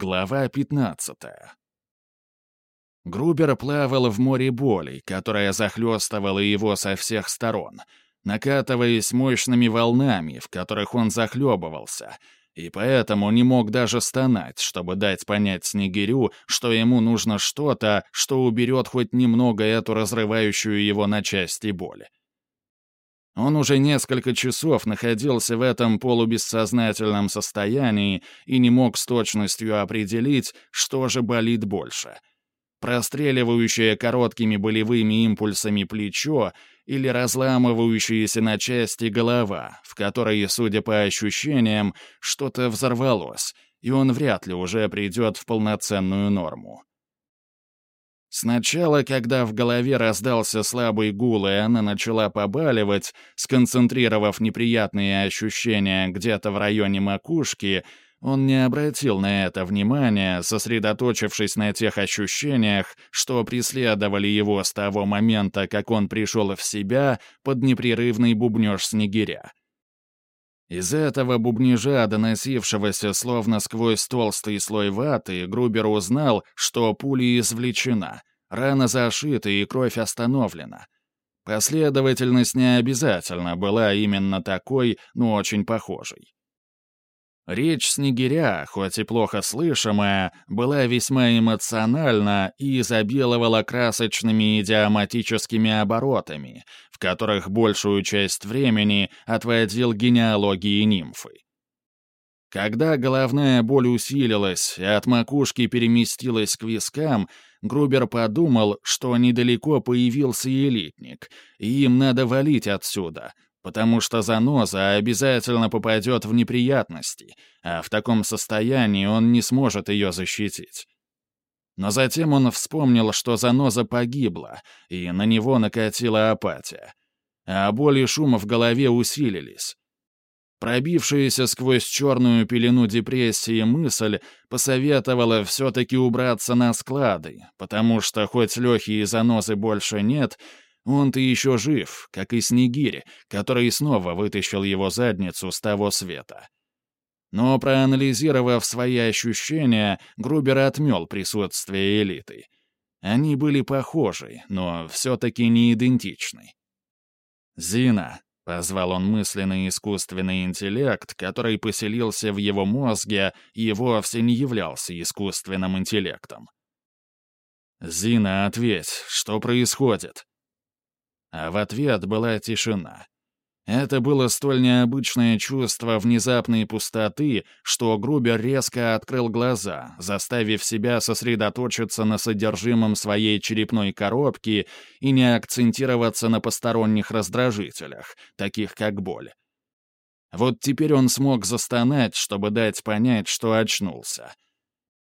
Глава 15. Грубер плавал в море боли, которая захлестывала его со всех сторон, накатываясь мощными волнами, в которых он захлебывался, и поэтому не мог даже стонать, чтобы дать понять Снегирю, что ему нужно что-то, что уберет хоть немного эту разрывающую его на части боль. Он уже несколько часов находился в этом полубессознательном состоянии и не мог с точностью определить, что же болит больше. Простреливающее короткими болевыми импульсами плечо или разламывающаяся на части голова, в которой, судя по ощущениям, что-то взорвалось, и он вряд ли уже придет в полноценную норму. Сначала, когда в голове раздался слабый гул, и она начала побаливать, сконцентрировав неприятные ощущения где-то в районе макушки, он не обратил на это внимания, сосредоточившись на тех ощущениях, что преследовали его с того момента, как он пришел в себя под непрерывный бубнеж снегиря. Из этого бубнижа, доносившегося словно сквозь толстый слой ваты, Грубер узнал, что пуля извлечена, рана зашита и кровь остановлена. Последовательность не обязательно была именно такой, но очень похожей. Речь Снегиря, хоть и плохо слышимая, была весьма эмоциональна и изобиловала красочными идиоматическими оборотами, в которых большую часть времени отводил генеалогии нимфы. Когда головная боль усилилась и от макушки переместилась к вискам, Грубер подумал, что недалеко появился элитник, и им надо валить отсюда — потому что заноза обязательно попадет в неприятности, а в таком состоянии он не сможет ее защитить. Но затем он вспомнил, что заноза погибла, и на него накатила апатия. А боль и шум в голове усилились. Пробившаяся сквозь черную пелену депрессии мысль посоветовала все-таки убраться на склады, потому что хоть Лехи и занозы больше нет — он-то еще жив, как и Снегирь, который снова вытащил его задницу с того света. Но проанализировав свои ощущения, Грубер отмел присутствие элиты. Они были похожи, но все-таки не идентичны. «Зина», — позвал он мысленный искусственный интеллект, который поселился в его мозге и вовсе не являлся искусственным интеллектом. «Зина, ответь, что происходит?» А в ответ была тишина. Это было столь необычное чувство внезапной пустоты, что Грубер резко открыл глаза, заставив себя сосредоточиться на содержимом своей черепной коробки и не акцентироваться на посторонних раздражителях, таких как боль. Вот теперь он смог застонать, чтобы дать понять, что очнулся.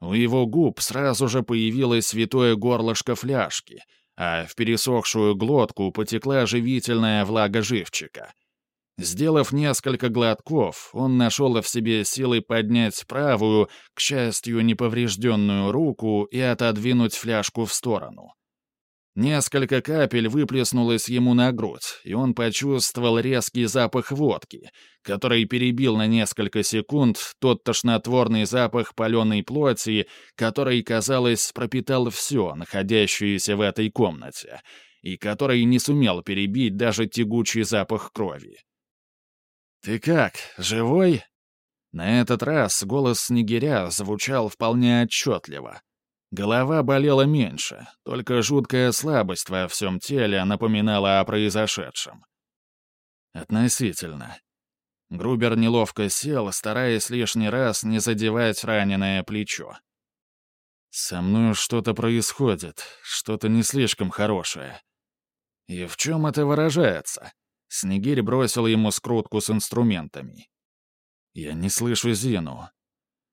У его губ сразу же появилось святое горлышко фляжки — а в пересохшую глотку потекла живительная влага живчика. Сделав несколько глотков, он нашел в себе силы поднять правую, к счастью, неповрежденную руку и отодвинуть фляжку в сторону. Несколько капель выплеснулось ему на грудь, и он почувствовал резкий запах водки, который перебил на несколько секунд тот тошнотворный запах паленой плоти, который, казалось, пропитал все, находящееся в этой комнате, и который не сумел перебить даже тягучий запах крови. «Ты как, живой?» На этот раз голос Снегиря звучал вполне отчетливо. Голова болела меньше, только жуткая слабость во всем теле напоминала о произошедшем. Относительно. Грубер неловко сел, стараясь лишний раз не задевать раненое плечо. «Со мной что-то происходит, что-то не слишком хорошее». «И в чем это выражается?» Снегирь бросил ему скрутку с инструментами. «Я не слышу Зину.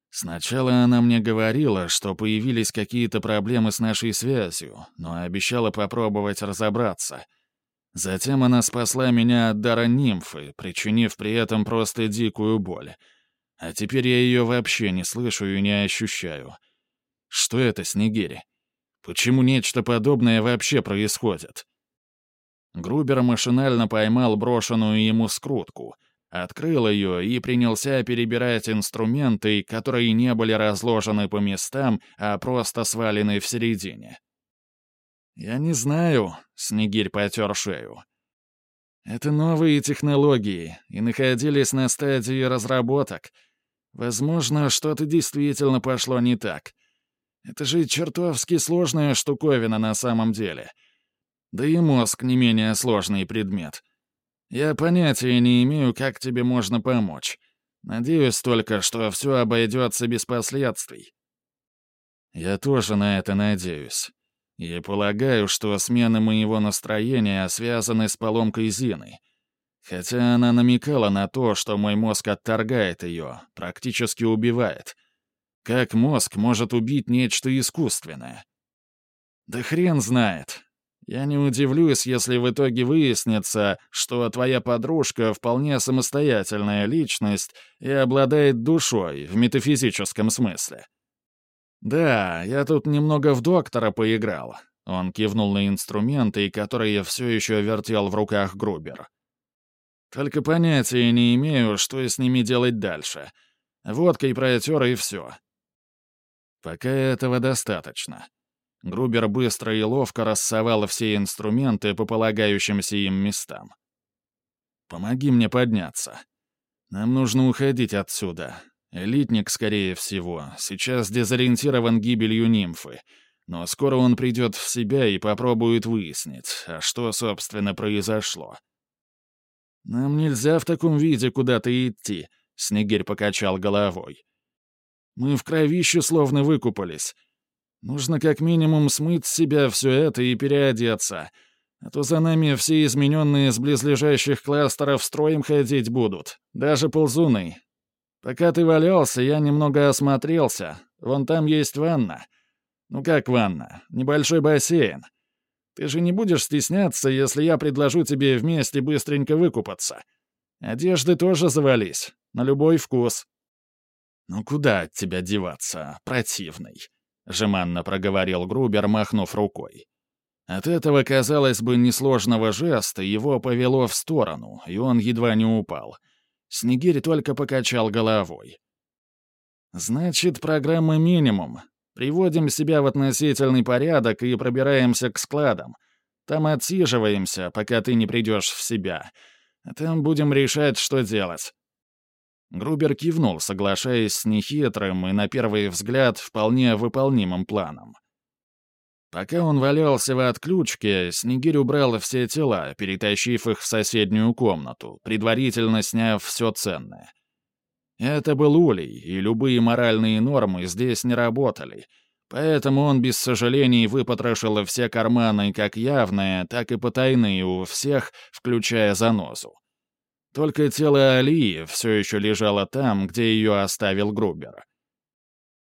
Сначала она мне говорила, что появились какие-то проблемы с нашей связью, но обещала попробовать разобраться. Затем она спасла меня от дара нимфы, причинив при этом просто дикую боль. А теперь я ее вообще не слышу и не ощущаю. Что это, Снегири? Почему нечто подобное вообще происходит? Грубер машинально поймал брошенную ему скрутку — Открыл ее и принялся перебирать инструменты, которые не были разложены по местам, а просто свалены в середине. «Я не знаю», — Снегирь потер шею. «Это новые технологии и находились на стадии разработок. Возможно, что-то действительно пошло не так. Это же чертовски сложная штуковина на самом деле. Да и мозг не менее сложный предмет. Я понятия не имею, как тебе можно помочь. Надеюсь только, что все обойдется без последствий. Я тоже на это надеюсь. И полагаю, что смены моего настроения связаны с поломкой Зины. Хотя она намекала на то, что мой мозг отторгает ее, практически убивает. Как мозг может убить нечто искусственное? Да хрен знает. Я не удивлюсь, если в итоге выяснится, что твоя подружка вполне самостоятельная личность и обладает душой в метафизическом смысле. Да, я тут немного в доктора поиграл. Он кивнул на инструменты, которые все еще вертел в руках Грубер. Только понятия не имею, что с ними делать дальше. Водкой протер и все. Пока этого достаточно. Грубер быстро и ловко рассовал все инструменты по полагающимся им местам. «Помоги мне подняться. Нам нужно уходить отсюда. Элитник, скорее всего, сейчас дезориентирован гибелью нимфы, но скоро он придет в себя и попробует выяснить, а что, собственно, произошло». «Нам нельзя в таком виде куда-то идти», — Снегирь покачал головой. «Мы в кровище словно выкупались». Нужно как минимум смыть с себя все это и переодеться, а то за нами все измененные с близлежащих кластеров строем ходить будут, даже ползуны. Пока ты валялся, я немного осмотрелся. Вон там есть ванна. Ну как ванна? Небольшой бассейн. Ты же не будешь стесняться, если я предложу тебе вместе быстренько выкупаться. Одежды тоже завались, на любой вкус. Ну куда от тебя деваться, противный? — жеманно проговорил Грубер, махнув рукой. От этого, казалось бы, несложного жеста его повело в сторону, и он едва не упал. Снегирь только покачал головой. «Значит, программа минимум. Приводим себя в относительный порядок и пробираемся к складам. Там отсиживаемся, пока ты не придешь в себя. Там будем решать, что делать. Грубер кивнул, соглашаясь с нехитрым и, на первый взгляд, вполне выполнимым планом. Пока он валялся в отключке, Снегирь убрал все тела, перетащив их в соседнюю комнату, предварительно сняв все ценное. Это был улей, и любые моральные нормы здесь не работали, поэтому он без сожалений выпотрошил все карманы как явные, так и потайные у всех, включая занозу. Только тело Алии все еще лежало там, где ее оставил Грубер.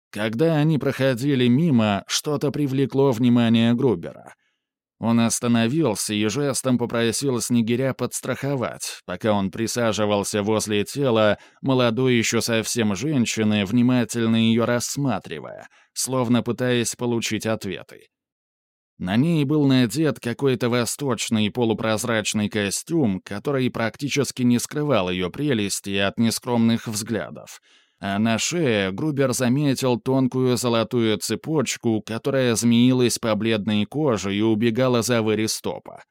Когда они проходили мимо, что-то привлекло внимание Грубера. Он остановился и жестом попросил Снегиря подстраховать, пока он присаживался возле тела молодой еще совсем женщины, внимательно ее рассматривая, словно пытаясь получить ответы. На ней был надет какой-то восточный полупрозрачный костюм, который практически не скрывал ее прелести от нескромных взглядов. А на шее Грубер заметил тонкую золотую цепочку, которая змеилась по бледной коже и убегала за вырез стопа.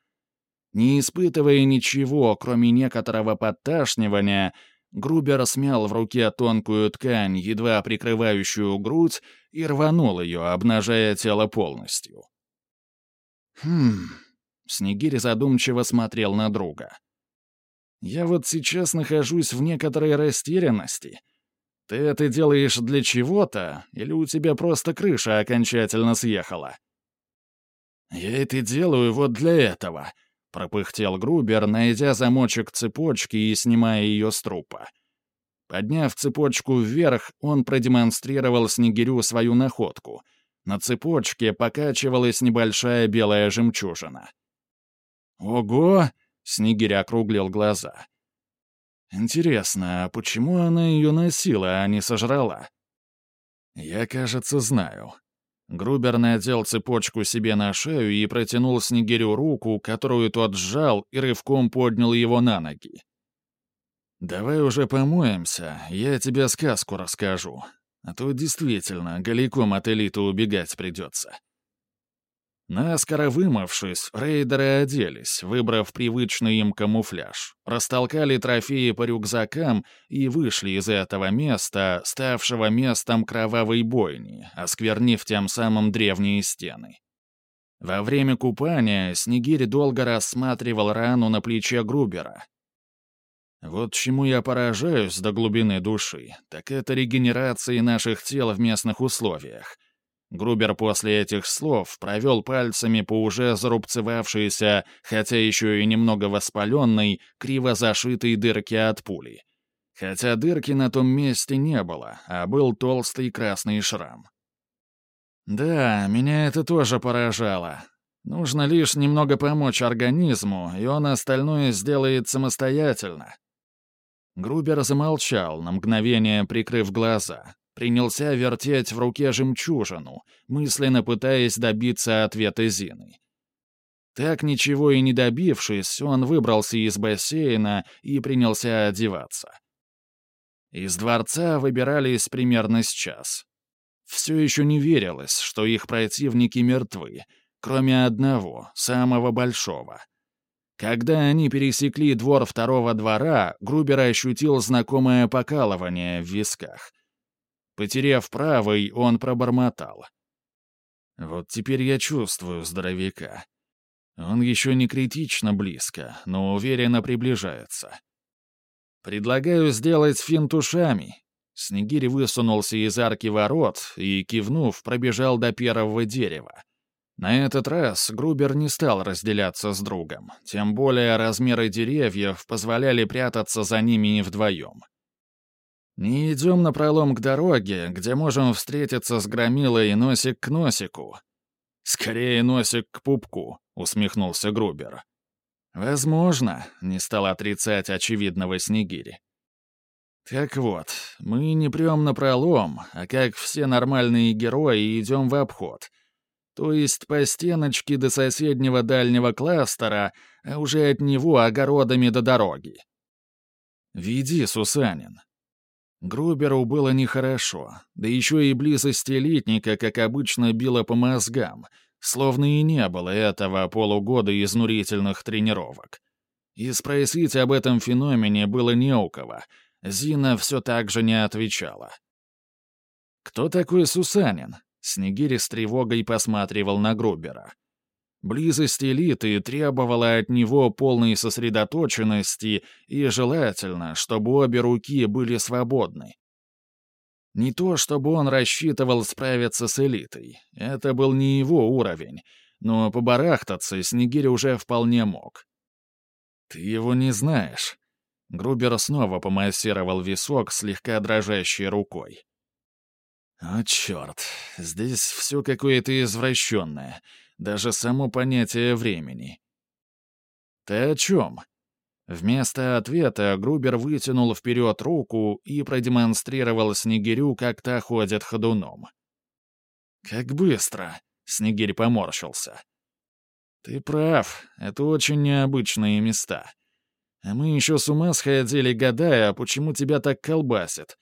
Не испытывая ничего, кроме некоторого подташнивания, Грубер смял в руке тонкую ткань, едва прикрывающую грудь, и рванул ее, обнажая тело полностью. «Хм...» — Снегирь задумчиво смотрел на друга. «Я вот сейчас нахожусь в некоторой растерянности. Ты это делаешь для чего-то, или у тебя просто крыша окончательно съехала?» «Я это делаю вот для этого», — пропыхтел Грубер, найдя замочек цепочки и снимая ее с трупа. Подняв цепочку вверх, он продемонстрировал Снегирю свою находку — на цепочке покачивалась небольшая белая жемчужина. «Ого!» — Снегирь округлил глаза. «Интересно, а почему она ее носила, а не сожрала?» «Я, кажется, знаю». Грубер надел цепочку себе на шею и протянул Снегирю руку, которую тот сжал и рывком поднял его на ноги. «Давай уже помоемся, я тебе сказку расскажу. А то действительно голиком от элиты убегать придется». Наскоро вымывшись, рейдеры оделись, выбрав привычный им камуфляж, растолкали трофеи по рюкзакам и вышли из этого места, ставшего местом кровавой бойни, осквернив тем самым древние стены. Во время купания Снегирь долго рассматривал рану на плече Грубера. Вот чему я поражаюсь до глубины души, так это регенерации наших тел в местных условиях — Грубер после этих слов провел пальцами по уже зарубцевавшейся, хотя еще и немного воспаленной, криво зашитой дырке от пули. Хотя дырки на том месте не было, а был толстый красный шрам. Да, меня это тоже поражало. Нужно лишь немного помочь организму, и он остальное сделает самостоятельно. Грубер замолчал, на мгновение прикрыв глаза, принялся вертеть в руке жемчужину, мысленно пытаясь добиться ответа Зины. Так ничего и не добившись, он выбрался из бассейна и принялся одеваться. Из дворца выбирались примерно с час. Все еще не верилось, что их противники мертвы, кроме одного, самого большого. Когда они пересекли двор второго двора, Грубер ощутил знакомое покалывание в висках — Потеряв правый, он пробормотал. «Вот теперь я чувствую здоровяка. Он еще не критично близко, но уверенно приближается. Предлагаю сделать финт ушами». Снегирь высунулся из арки ворот и, кивнув, пробежал до первого дерева. На этот раз Грубер не стал разделяться с другом, тем более размеры деревьев позволяли прятаться за ними и вдвоем. Не идем напролом к дороге, где можем встретиться с громилой носик к носику. Скорее носик к пупку, усмехнулся Грубер. Возможно, не стал отрицать очевидного Снегири. Так вот, мы не прям напролом, а как все нормальные герои идем в обход. То есть по стеночке до соседнего дальнего кластера, а уже от него огородами до дороги. «Веди, Сусанин», Груберу было нехорошо, да еще и близость элитника, как обычно, била по мозгам, словно и не было этого полугода изнурительных тренировок. И спросить об этом феномене было не у кого. Зина все так же не отвечала. «Кто такой Сусанин?» Снегири с тревогой посматривал на Грубера. Близость элиты требовала от него полной сосредоточенности и желательно, чтобы обе руки были свободны. Не то, чтобы он рассчитывал справиться с элитой. Это был не его уровень, но побарахтаться Снегирь уже вполне мог. «Ты его не знаешь». Грубер снова помассировал висок слегка дрожащей рукой. «О, черт, здесь все какое-то извращенное даже само понятие времени. «Ты о чем?» Вместо ответа Грубер вытянул вперед руку и продемонстрировал Снегирю, как та ходит ходуном. «Как быстро!» — Снегирь поморщился. «Ты прав, это очень необычные места. А мы еще с ума сходили, гадая, почему тебя так колбасит.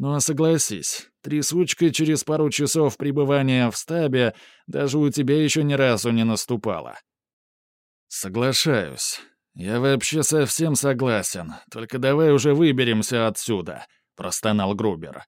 А согласись, трясучка через пару часов пребывания в стабе даже у тебя еще ни разу не наступала. Соглашаюсь. Я вообще совсем согласен, только давай уже выберемся отсюда, простонал Грубер.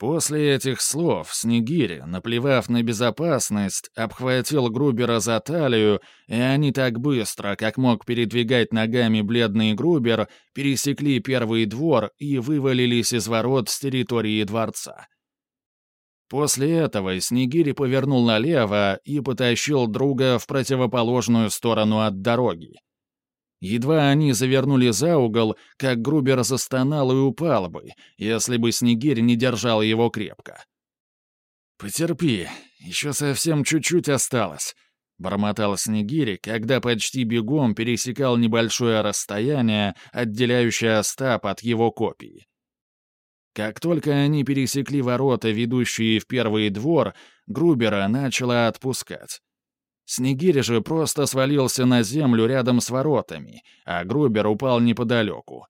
После этих слов Снегирь, наплевав на безопасность, обхватил Грубера за талию, и они так быстро, как мог передвигать ногами бледный Грубер, пересекли первый двор и вывалились из ворот с территории дворца. После этого Снегирь повернул налево и потащил друга в противоположную сторону от дороги. Едва они завернули за угол, как Грубер застонал и упал бы, если бы Снегирь не держал его крепко. «Потерпи, еще совсем чуть-чуть осталось», — бормотал Снегирь, когда почти бегом пересекал небольшое расстояние, отделяющее Остап от его копии. Как только они пересекли ворота, ведущие в первый двор, Грубера начала отпускать. Снегирь же просто свалился на землю рядом с воротами, а Грубер упал неподалеку.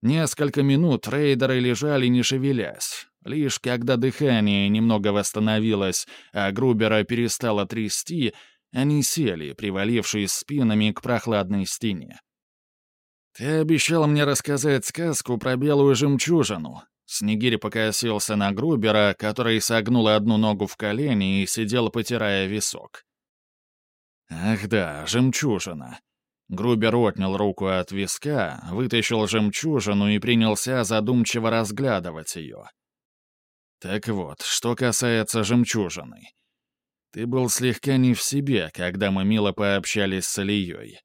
Несколько минут рейдеры лежали не шевелясь. Лишь когда дыхание немного восстановилось, а Грубера перестало трясти, они сели, привалившись спинами к прохладной стене. «Ты обещал мне рассказать сказку про белую жемчужину». Снегирь покосился на Грубера, который согнул одну ногу в колени и сидел, потирая висок. «Ах да, жемчужина». Грубер отнял руку от виска, вытащил жемчужину и принялся задумчиво разглядывать ее. «Так вот, что касается жемчужины. Ты был слегка не в себе, когда мы мило пообщались с Ильей.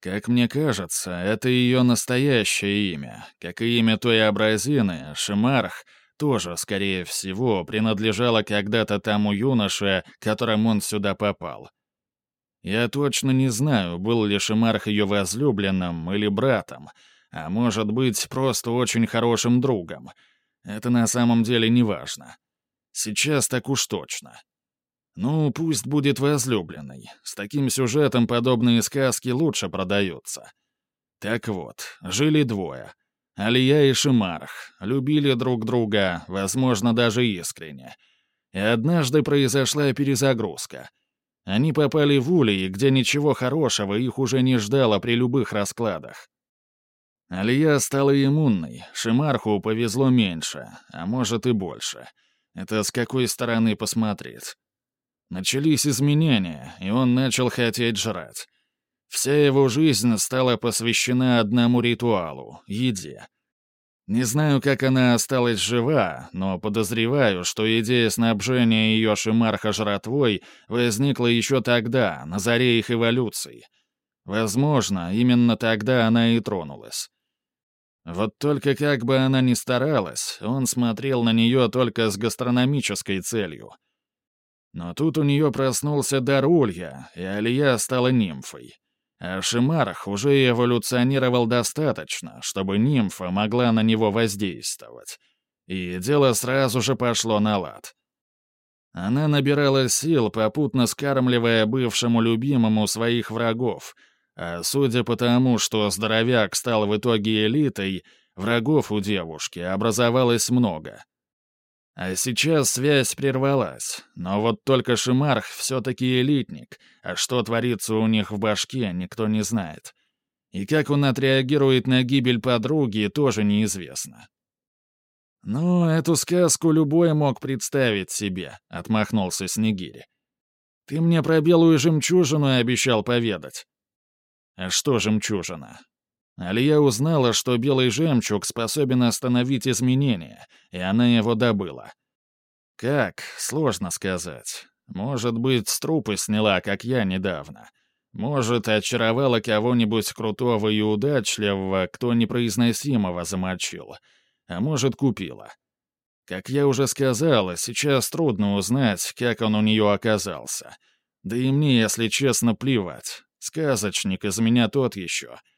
Как мне кажется, это ее настоящее имя, как и имя той абразины, Шимарх, тоже, скорее всего, принадлежало когда-то тому юноше, которым он сюда попал. Я точно не знаю, был ли Шимарх ее возлюбленным или братом, а может быть, просто очень хорошим другом. Это на самом деле не важно. Сейчас так уж точно. Ну, пусть будет возлюбленный. С таким сюжетом подобные сказки лучше продаются. Так вот, жили двое. Алия и Шимарх. Любили друг друга, возможно, даже искренне. И однажды произошла перезагрузка — они попали в улей, где ничего хорошего их уже не ждало при любых раскладах. Алия стала иммунной, Шимарху повезло меньше, а может и больше. Это с какой стороны посмотреть. Начались изменения, и он начал хотеть жрать. Вся его жизнь стала посвящена одному ритуалу — еде. Не знаю, как она осталась жива, но подозреваю, что идея снабжения ее Шимарха жратвой возникла еще тогда, на заре их эволюции. Возможно, именно тогда она и тронулась. Вот только как бы она ни старалась, он смотрел на нее только с гастрономической целью. Но тут у нее проснулся дар Улья, и Алия стала нимфой. А Шимарх уже эволюционировал достаточно, чтобы нимфа могла на него воздействовать. И дело сразу же пошло на лад. Она набирала сил, попутно скармливая бывшему любимому своих врагов, а судя по тому, что здоровяк стал в итоге элитой, врагов у девушки образовалось много — а сейчас связь прервалась. Но вот только Шимарх все-таки элитник, а что творится у них в башке, никто не знает. И как он отреагирует на гибель подруги, тоже неизвестно. «Ну, эту сказку любой мог представить себе», — отмахнулся Снегири. «Ты мне про белую жемчужину обещал поведать». «А что жемчужина?» Алия узнала, что белый жемчуг способен остановить изменения, и она его добыла. Как? Сложно сказать. Может быть, с трупы сняла, как я недавно. Может, очаровала кого-нибудь крутого и удачливого, кто непроизносимого замочил. А может, купила. Как я уже сказала, сейчас трудно узнать, как он у нее оказался. Да и мне, если честно, плевать. Сказочник из меня тот еще —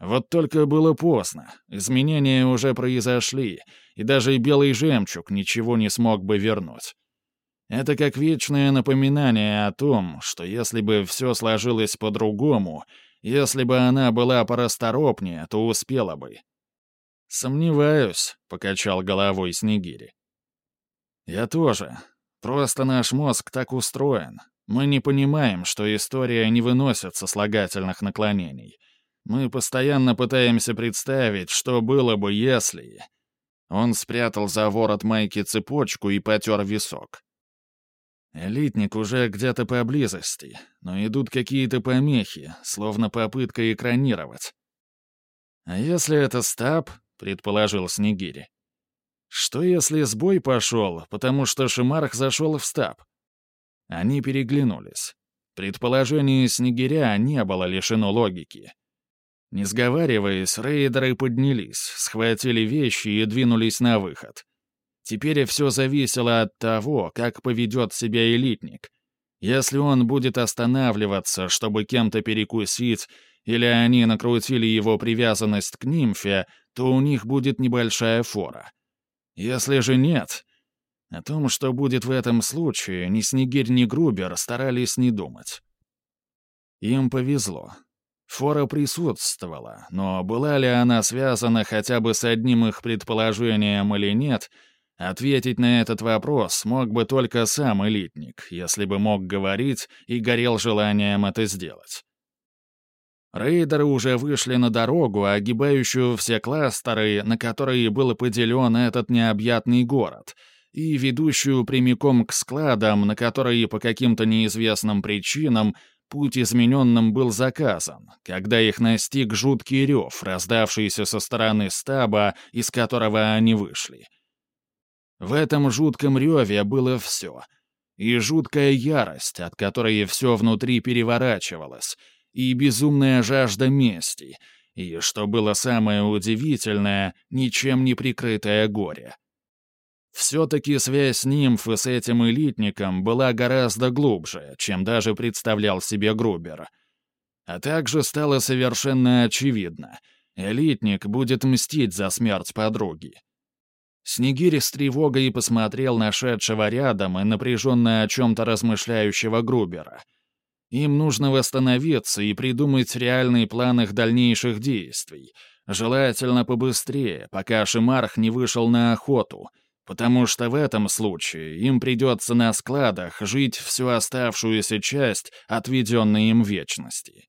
вот только было поздно, изменения уже произошли, и даже белый жемчуг ничего не смог бы вернуть. Это как вечное напоминание о том, что если бы все сложилось по-другому, если бы она была порасторопнее, то успела бы. «Сомневаюсь», — покачал головой Снегири. «Я тоже. Просто наш мозг так устроен. Мы не понимаем, что история не выносит сослагательных наклонений. Мы постоянно пытаемся представить, что было бы, если...» Он спрятал за ворот майки цепочку и потер висок. Элитник уже где-то поблизости, но идут какие-то помехи, словно попытка экранировать. «А если это стаб?» — предположил Снегири. «Что если сбой пошел, потому что Шимарх зашел в стаб?» Они переглянулись. Предположение Снегиря не было лишено логики. Не сговариваясь, рейдеры поднялись, схватили вещи и двинулись на выход. Теперь все зависело от того, как поведет себя элитник. Если он будет останавливаться, чтобы кем-то перекусить, или они накрутили его привязанность к нимфе, то у них будет небольшая фора. Если же нет... О том, что будет в этом случае, ни Снегирь, ни Грубер старались не думать. Им повезло. Фора присутствовала, но была ли она связана хотя бы с одним их предположением или нет, ответить на этот вопрос мог бы только сам элитник, если бы мог говорить и горел желанием это сделать. Рейдеры уже вышли на дорогу, огибающую все кластеры, на которые был поделен этот необъятный город, и ведущую прямиком к складам, на которые по каким-то неизвестным причинам путь измененным был заказан, когда их настиг жуткий рев, раздавшийся со стороны стаба, из которого они вышли. В этом жутком реве было все. И жуткая ярость, от которой все внутри переворачивалось — и безумная жажда мести, и, что было самое удивительное, ничем не прикрытое горе. Все-таки связь нимфы с этим элитником была гораздо глубже, чем даже представлял себе Грубер. А также стало совершенно очевидно — элитник будет мстить за смерть подруги. Снегирь с тревогой посмотрел на шедшего рядом и напряженно о чем-то размышляющего Грубера — им нужно восстановиться и придумать реальный план их дальнейших действий. Желательно побыстрее, пока Шимарх не вышел на охоту, потому что в этом случае им придется на складах жить всю оставшуюся часть отведенной им вечности.